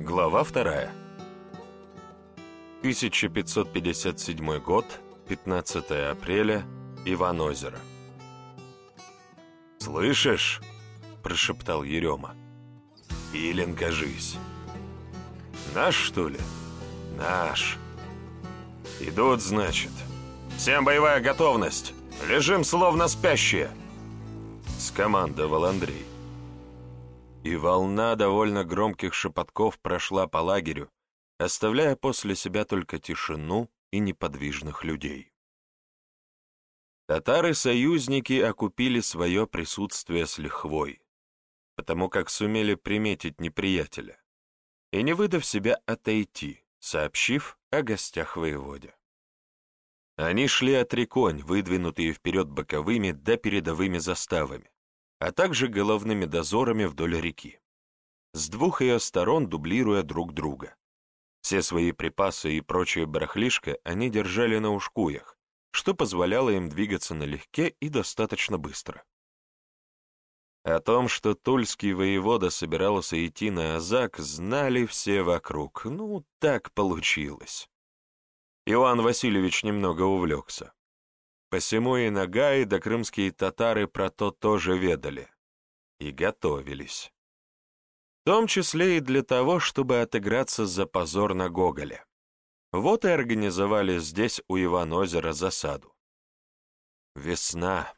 Глава вторая. 1557 год, 15 апреля, Иван-Озеро. «Слышишь?» — прошептал Ерема. «Илин, кажись». «Наш, что ли?» «Наш». «Идут, значит. Всем боевая готовность. Лежим словно спящие!» Скомандовал Андрей. И волна довольно громких шепотков прошла по лагерю, оставляя после себя только тишину и неподвижных людей. Татары-союзники окупили свое присутствие с лихвой, потому как сумели приметить неприятеля, и не выдав себя отойти, сообщив о гостях воеводе. Они шли от реконь, выдвинутые вперед боковыми да передовыми заставами, а также головными дозорами вдоль реки. С двух ее сторон дублируя друг друга. Все свои припасы и прочее барахлишко они держали на ушкуях, что позволяло им двигаться налегке и достаточно быстро. О том, что тульский воевода собирался идти на Азак, знали все вокруг. Ну, так получилось. Иоанн Васильевич немного увлекся. Посему и Нагаи да крымские татары про то тоже ведали. И готовились. В том числе и для того, чтобы отыграться за позор на Гоголе. Вот и организовали здесь у Иван-озера засаду. Весна.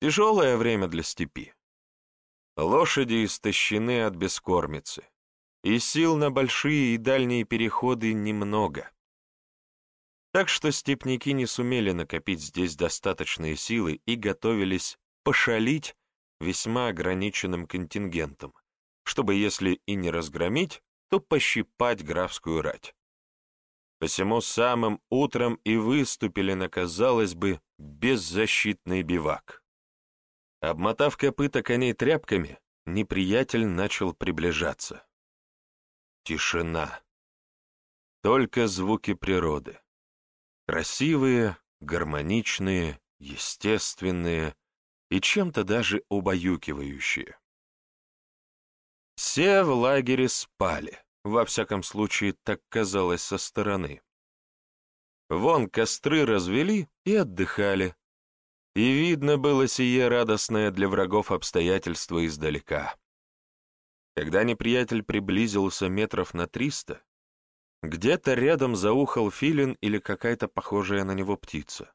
Тяжелое время для степи. Лошади истощены от бескормицы, и сил на большие и дальние переходы немного. Так что степняки не сумели накопить здесь достаточные силы и готовились пошалить весьма ограниченным контингентом, чтобы, если и не разгромить, то пощипать графскую рать. Посему самым утром и выступили на, казалось бы, беззащитный бивак. Обмотав копыта коней тряпками, неприятель начал приближаться. Тишина. Только звуки природы. Красивые, гармоничные, естественные и чем-то даже убаюкивающие. Все в лагере спали, во всяком случае так казалось со стороны. Вон костры развели и отдыхали, и видно было сие радостное для врагов обстоятельство издалека. Когда неприятель приблизился метров на триста, где-то рядом заухал филин или какая-то похожая на него птица.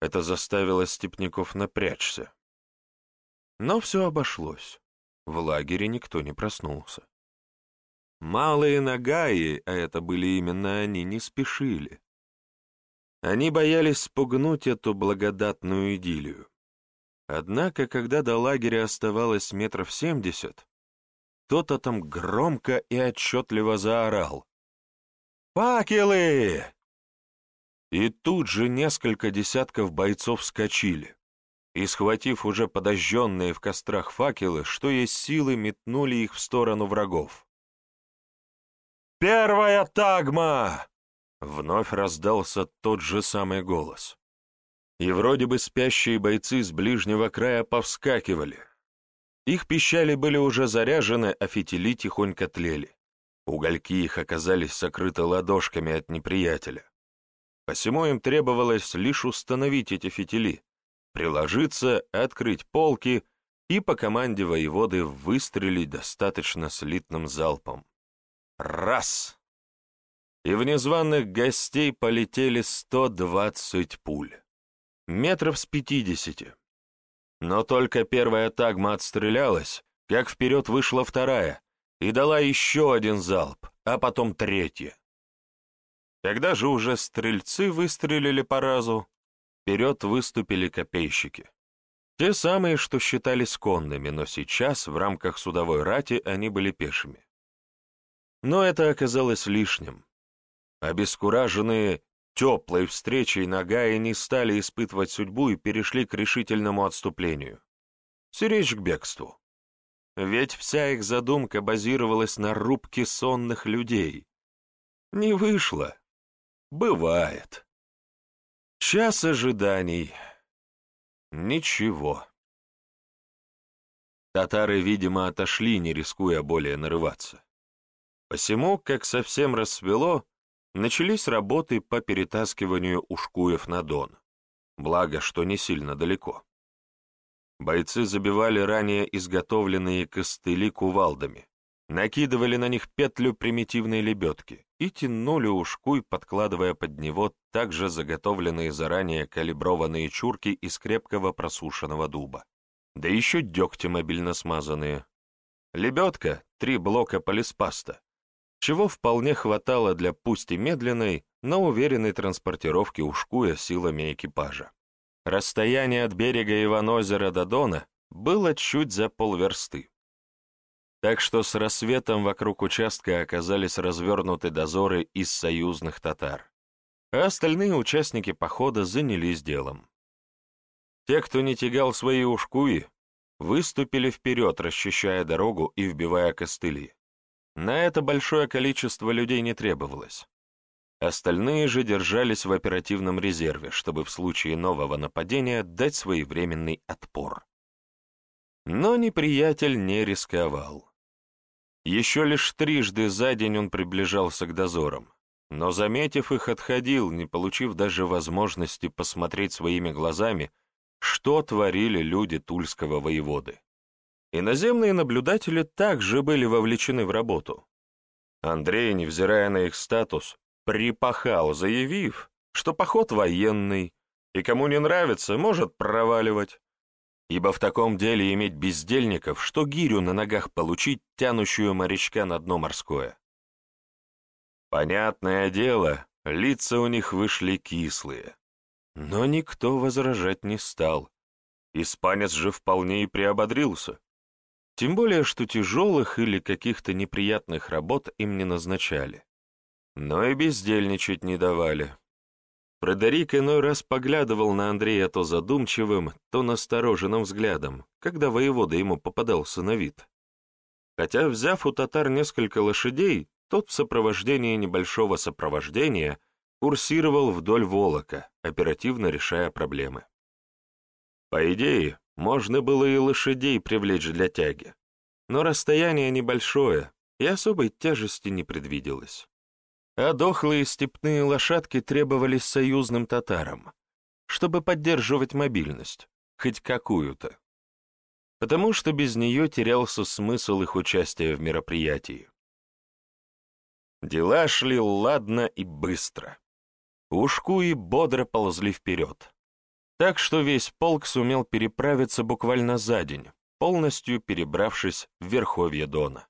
Это заставило степняков напрячься. Но все обошлось. В лагере никто не проснулся. Малые нагаи, а это были именно они, не спешили. Они боялись спугнуть эту благодатную идиллию. Однако, когда до лагеря оставалось метров семьдесят, кто-то там громко и отчетливо заорал. «Факелы!» И тут же несколько десятков бойцов вскочили и, схватив уже подожженные в кострах факелы, что есть силы, метнули их в сторону врагов. «Первая тагма!» Вновь раздался тот же самый голос. И вроде бы спящие бойцы с ближнего края повскакивали. Их пищали были уже заряжены, а фитили тихонько тлели. Угольки их оказались сокрыты ладошками от неприятеля. Посему им требовалось лишь установить эти фитили, приложиться, открыть полки и по команде воеводы выстрелить достаточно слитным залпом. Раз! И в незваных гостей полетели 120 пуль. Метров с пятидесяти. Но только первая тагма отстрелялась, как вперед вышла вторая, и дала еще один залп, а потом третье. Когда же уже стрельцы выстрелили по разу, вперед выступили копейщики. Те самые, что считались конными, но сейчас в рамках судовой рати они были пешими. Но это оказалось лишним. Обескураженные теплой встречей Нагаи не стали испытывать судьбу и перешли к решительному отступлению. Сиречь к бегству. Ведь вся их задумка базировалась на рубке сонных людей. Не вышло. Бывает. Час ожиданий. Ничего. Татары, видимо, отошли, не рискуя более нарываться. Посему, как совсем рассвело, начались работы по перетаскиванию ушкуев на Дон, благо, что не сильно далеко. Бойцы забивали ранее изготовленные костыли кувалдами, накидывали на них петлю примитивной лебедки и тянули ушкуй, подкладывая под него также заготовленные заранее калиброванные чурки из крепкого просушенного дуба. Да еще дегтем обильно смазанные. Лебедка — три блока полиспаста, чего вполне хватало для пусть и медленной, но уверенной транспортировки ушкуя силами экипажа. Расстояние от берега Иванозера до Дона было чуть за полверсты. Так что с рассветом вокруг участка оказались развернуты дозоры из союзных татар, а остальные участники похода занялись делом. Те, кто не тягал свои ушкуи, выступили вперед, расчищая дорогу и вбивая костыли. На это большое количество людей не требовалось. Остальные же держались в оперативном резерве, чтобы в случае нового нападения дать своевременный отпор. Но неприятель не рисковал. Еще лишь трижды за день он приближался к дозорам, но, заметив их, отходил, не получив даже возможности посмотреть своими глазами, что творили люди тульского воеводы. Иноземные наблюдатели также были вовлечены в работу. Андрей, невзирая на их статус, припахал, заявив, что поход военный, и кому не нравится, может проваливать. Ибо в таком деле иметь бездельников, что гирю на ногах получить, тянущую морячка на дно морское. Понятное дело, лица у них вышли кислые. Но никто возражать не стал. Испанец же вполне и приободрился. Тем более, что тяжелых или каких-то неприятных работ им не назначали. Но и бездельничать не давали. Фредерик иной раз поглядывал на Андрея то задумчивым, то настороженным взглядом, когда воевода ему попадался на вид. Хотя, взяв у татар несколько лошадей, тот в сопровождении небольшого сопровождения курсировал вдоль Волока, оперативно решая проблемы. По идее, можно было и лошадей привлечь для тяги, но расстояние небольшое, и особой тяжести не предвиделось. А дохлые степные лошадки требовались союзным татарам, чтобы поддерживать мобильность, хоть какую-то. Потому что без нее терялся смысл их участия в мероприятии. Дела шли ладно и быстро. Ушку и бодро ползли вперед. Так что весь полк сумел переправиться буквально за день, полностью перебравшись в верховье Дона.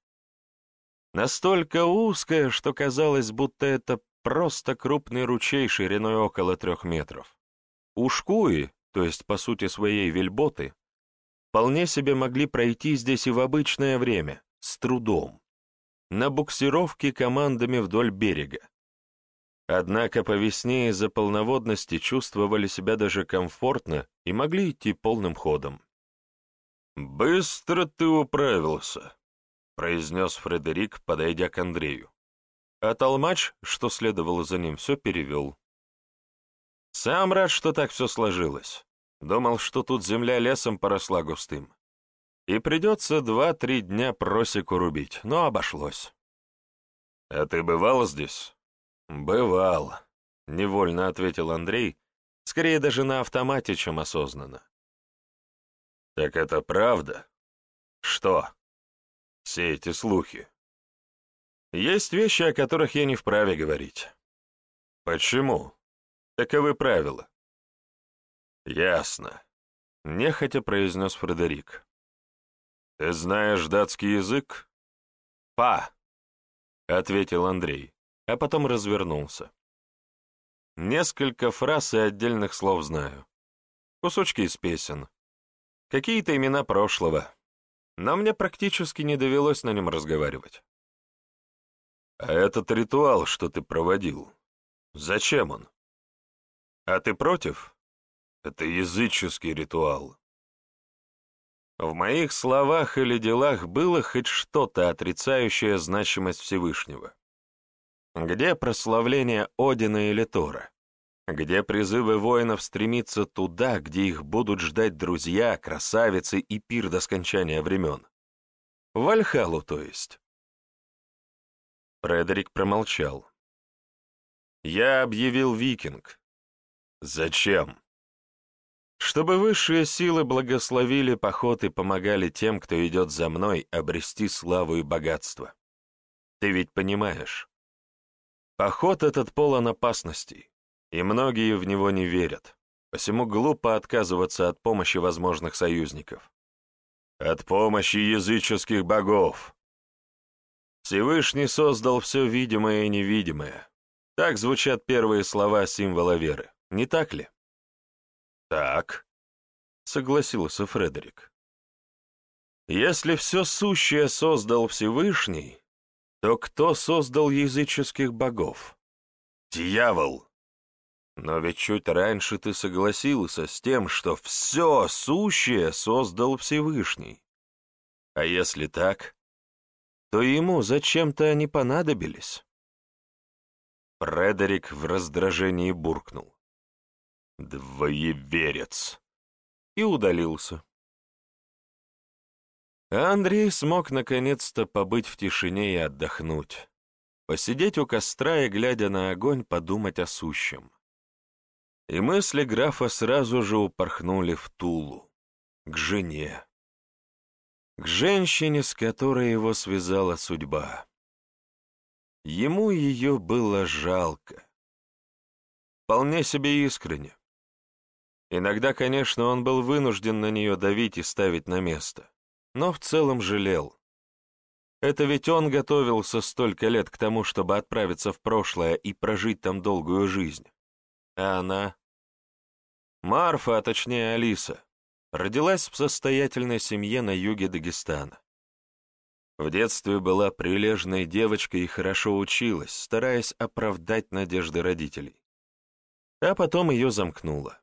Настолько узкое, что казалось, будто это просто крупный ручей шириной около трех метров. Ушкуи, то есть по сути своей вельботы, вполне себе могли пройти здесь и в обычное время, с трудом, на буксировке командами вдоль берега, Однако по весне из-за полноводности чувствовали себя даже комфортно и могли идти полным ходом. «Быстро ты управился», — произнес Фредерик, подойдя к Андрею. А толмач, что следовало за ним, все перевел. «Сам рад, что так все сложилось. Думал, что тут земля лесом поросла густым. И придется два-три дня просеку рубить, но обошлось». «А ты бывал здесь?» «Бывал», — невольно ответил Андрей, скорее даже на автомате, чем осознанно. «Так это правда?» «Что?» «Все эти слухи?» «Есть вещи, о которых я не вправе говорить». «Почему?» «Таковы правила». «Ясно», — нехотя произнес Фредерик. «Ты знаешь датский язык?» «Па», — ответил Андрей а потом развернулся. Несколько фраз и отдельных слов знаю. Кусочки из песен. Какие-то имена прошлого. Но мне практически не довелось на нем разговаривать. А этот ритуал, что ты проводил, зачем он? А ты против? Это языческий ритуал. В моих словах или делах было хоть что-то, отрицающее значимость Всевышнего. Где прославление Одина или Тора? Где призывы воинов стремиться туда, где их будут ждать друзья, красавицы и пир до скончания времен? Вальхалу, то есть. Фредерик промолчал. «Я объявил викинг». «Зачем?» «Чтобы высшие силы благословили поход и помогали тем, кто идет за мной, обрести славу и богатство. Ты ведь понимаешь, поход этот полон опасностей, и многие в него не верят, посему глупо отказываться от помощи возможных союзников. От помощи языческих богов. Всевышний создал все видимое и невидимое. Так звучат первые слова символа веры, не так ли? Так, согласился Фредерик. Если все сущее создал Всевышний, то кто создал языческих богов? Дьявол! Но ведь чуть раньше ты согласился с тем, что все сущее создал Всевышний. А если так, то ему зачем-то они понадобились. Фредерик в раздражении буркнул. «Двоеверец!» и удалился. А Андрей смог наконец-то побыть в тишине и отдохнуть, посидеть у костра и, глядя на огонь, подумать о сущем. И мысли графа сразу же упорхнули в Тулу, к жене, к женщине, с которой его связала судьба. Ему ее было жалко. Вполне себе искренне. Иногда, конечно, он был вынужден на нее давить и ставить на место, но в целом жалел. Это ведь он готовился столько лет к тому, чтобы отправиться в прошлое и прожить там долгую жизнь. А она? Марфа, а точнее Алиса, родилась в состоятельной семье на юге Дагестана. В детстве была прилежной девочкой и хорошо училась, стараясь оправдать надежды родителей. А потом ее замкнуло.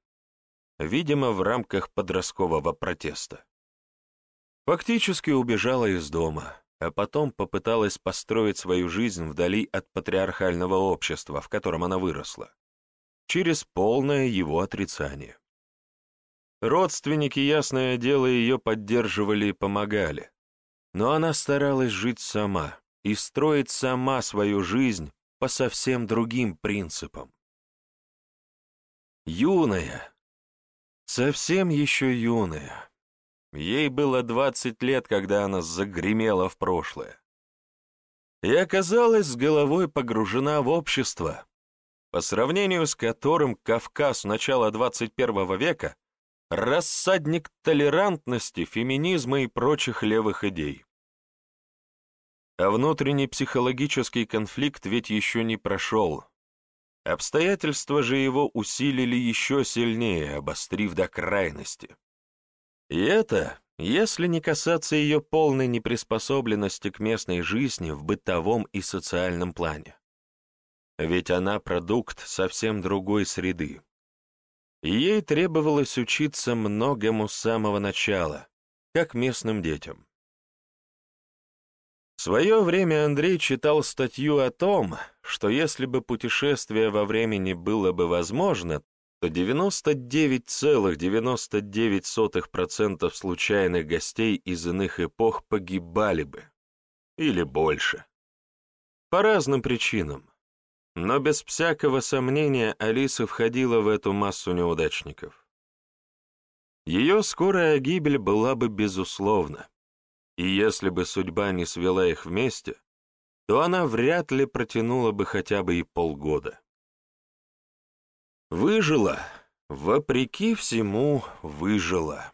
Видимо, в рамках подросткового протеста. Фактически убежала из дома, а потом попыталась построить свою жизнь вдали от патриархального общества, в котором она выросла через полное его отрицание. Родственники, ясное дело, ее поддерживали и помогали, но она старалась жить сама и строить сама свою жизнь по совсем другим принципам. Юная, совсем еще юная. Ей было двадцать лет, когда она загремела в прошлое. И оказалась с головой погружена в общество, по сравнению с которым Кавказ начала 21 века — рассадник толерантности, феминизма и прочих левых идей. А внутренний психологический конфликт ведь еще не прошел. Обстоятельства же его усилили еще сильнее, обострив до крайности. И это, если не касаться ее полной неприспособленности к местной жизни в бытовом и социальном плане. Ведь она продукт совсем другой среды. Ей требовалось учиться многому с самого начала, как местным детям. В свое время Андрей читал статью о том, что если бы путешествие во времени было бы возможно, то 99,99% случайных гостей из иных эпох погибали бы. Или больше. По разным причинам. Но без всякого сомнения Алиса входила в эту массу неудачников. Ее скорая гибель была бы безусловна, и если бы судьба не свела их вместе, то она вряд ли протянула бы хотя бы и полгода. Выжила, вопреки всему, выжила.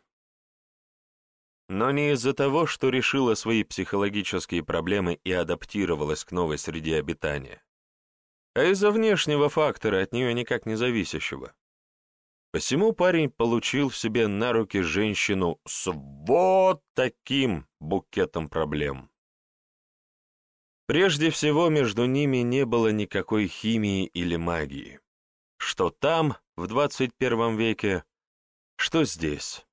Но не из-за того, что решила свои психологические проблемы и адаптировалась к новой среде обитания а из-за внешнего фактора, от нее никак не зависящего. Посему парень получил в себе на руки женщину с вот таким букетом проблем. Прежде всего, между ними не было никакой химии или магии. Что там, в 21 веке, что здесь.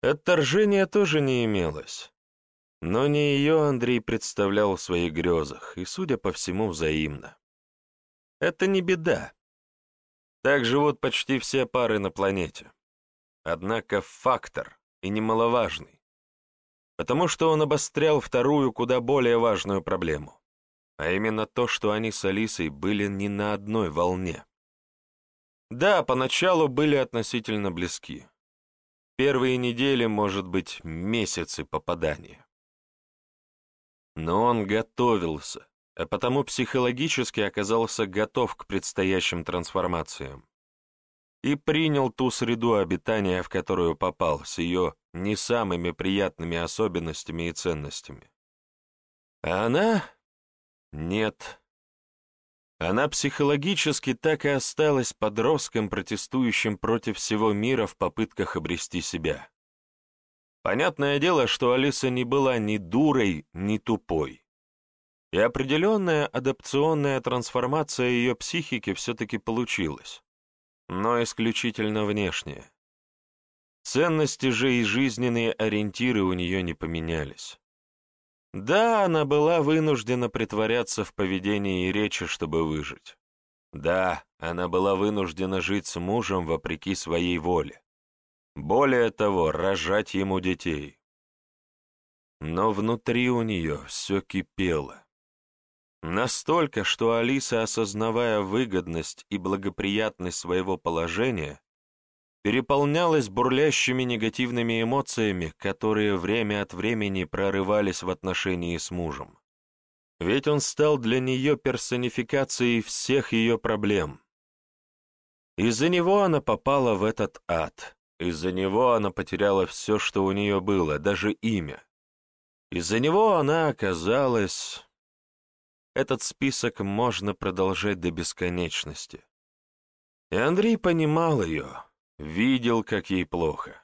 Отторжения тоже не имелось. Но не ее Андрей представлял в своих грезах, и, судя по всему, взаимно. Это не беда. Так живут почти все пары на планете. Однако фактор, и немаловажный, потому что он обострял вторую, куда более важную проблему. а именно то, что они с Алисой были не на одной волне. Да, поначалу были относительно близки. Первые недели, может быть, месяцы попадания. Но он готовился, а потому психологически оказался готов к предстоящим трансформациям и принял ту среду обитания, в которую попал, с ее не самыми приятными особенностями и ценностями. А она? Нет. Она психологически так и осталась подростком, протестующим против всего мира в попытках обрести себя. Понятное дело, что Алиса не была ни дурой, ни тупой. И определенная адапционная трансформация ее психики все-таки получилась, но исключительно внешняя. Ценности же и жизненные ориентиры у нее не поменялись. Да, она была вынуждена притворяться в поведении и речи, чтобы выжить. Да, она была вынуждена жить с мужем вопреки своей воле. Более того, рожать ему детей. Но внутри у нее все кипело. Настолько, что Алиса, осознавая выгодность и благоприятность своего положения, переполнялась бурлящими негативными эмоциями, которые время от времени прорывались в отношении с мужем. Ведь он стал для нее персонификацией всех ее проблем. Из-за него она попала в этот ад, из-за него она потеряла все, что у нее было, даже имя. Из-за него она оказалась... Этот список можно продолжать до бесконечности. И Андрей понимал ее, видел, как ей плохо.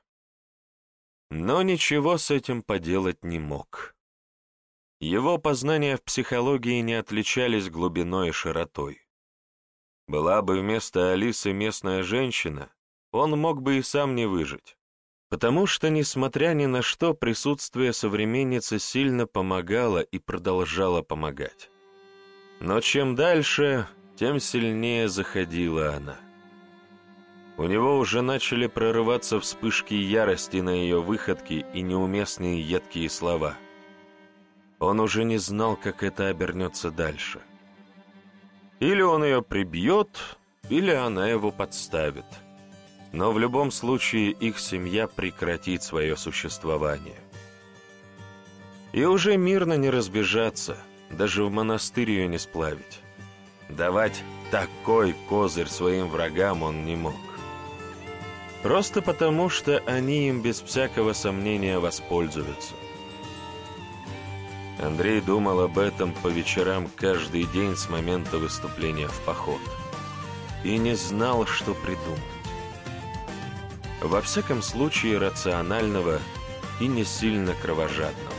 Но ничего с этим поделать не мог. Его познания в психологии не отличались глубиной и широтой. Была бы вместо Алисы местная женщина, он мог бы и сам не выжить. Потому что, несмотря ни на что, присутствие современницы сильно помогало и продолжало помогать. Но чем дальше, тем сильнее заходила она. У него уже начали прорываться вспышки ярости на ее выходки и неуместные едкие слова. Он уже не знал, как это обернется дальше. Или он ее прибьет, или она его подставит но в любом случае их семья прекратит свое существование. И уже мирно не разбежаться, даже в монастырь ее не сплавить. Давать такой козырь своим врагам он не мог. Просто потому, что они им без всякого сомнения воспользуются. Андрей думал об этом по вечерам каждый день с момента выступления в поход. И не знал, что придумать во всяком случае рационального и не сильно кровожадного.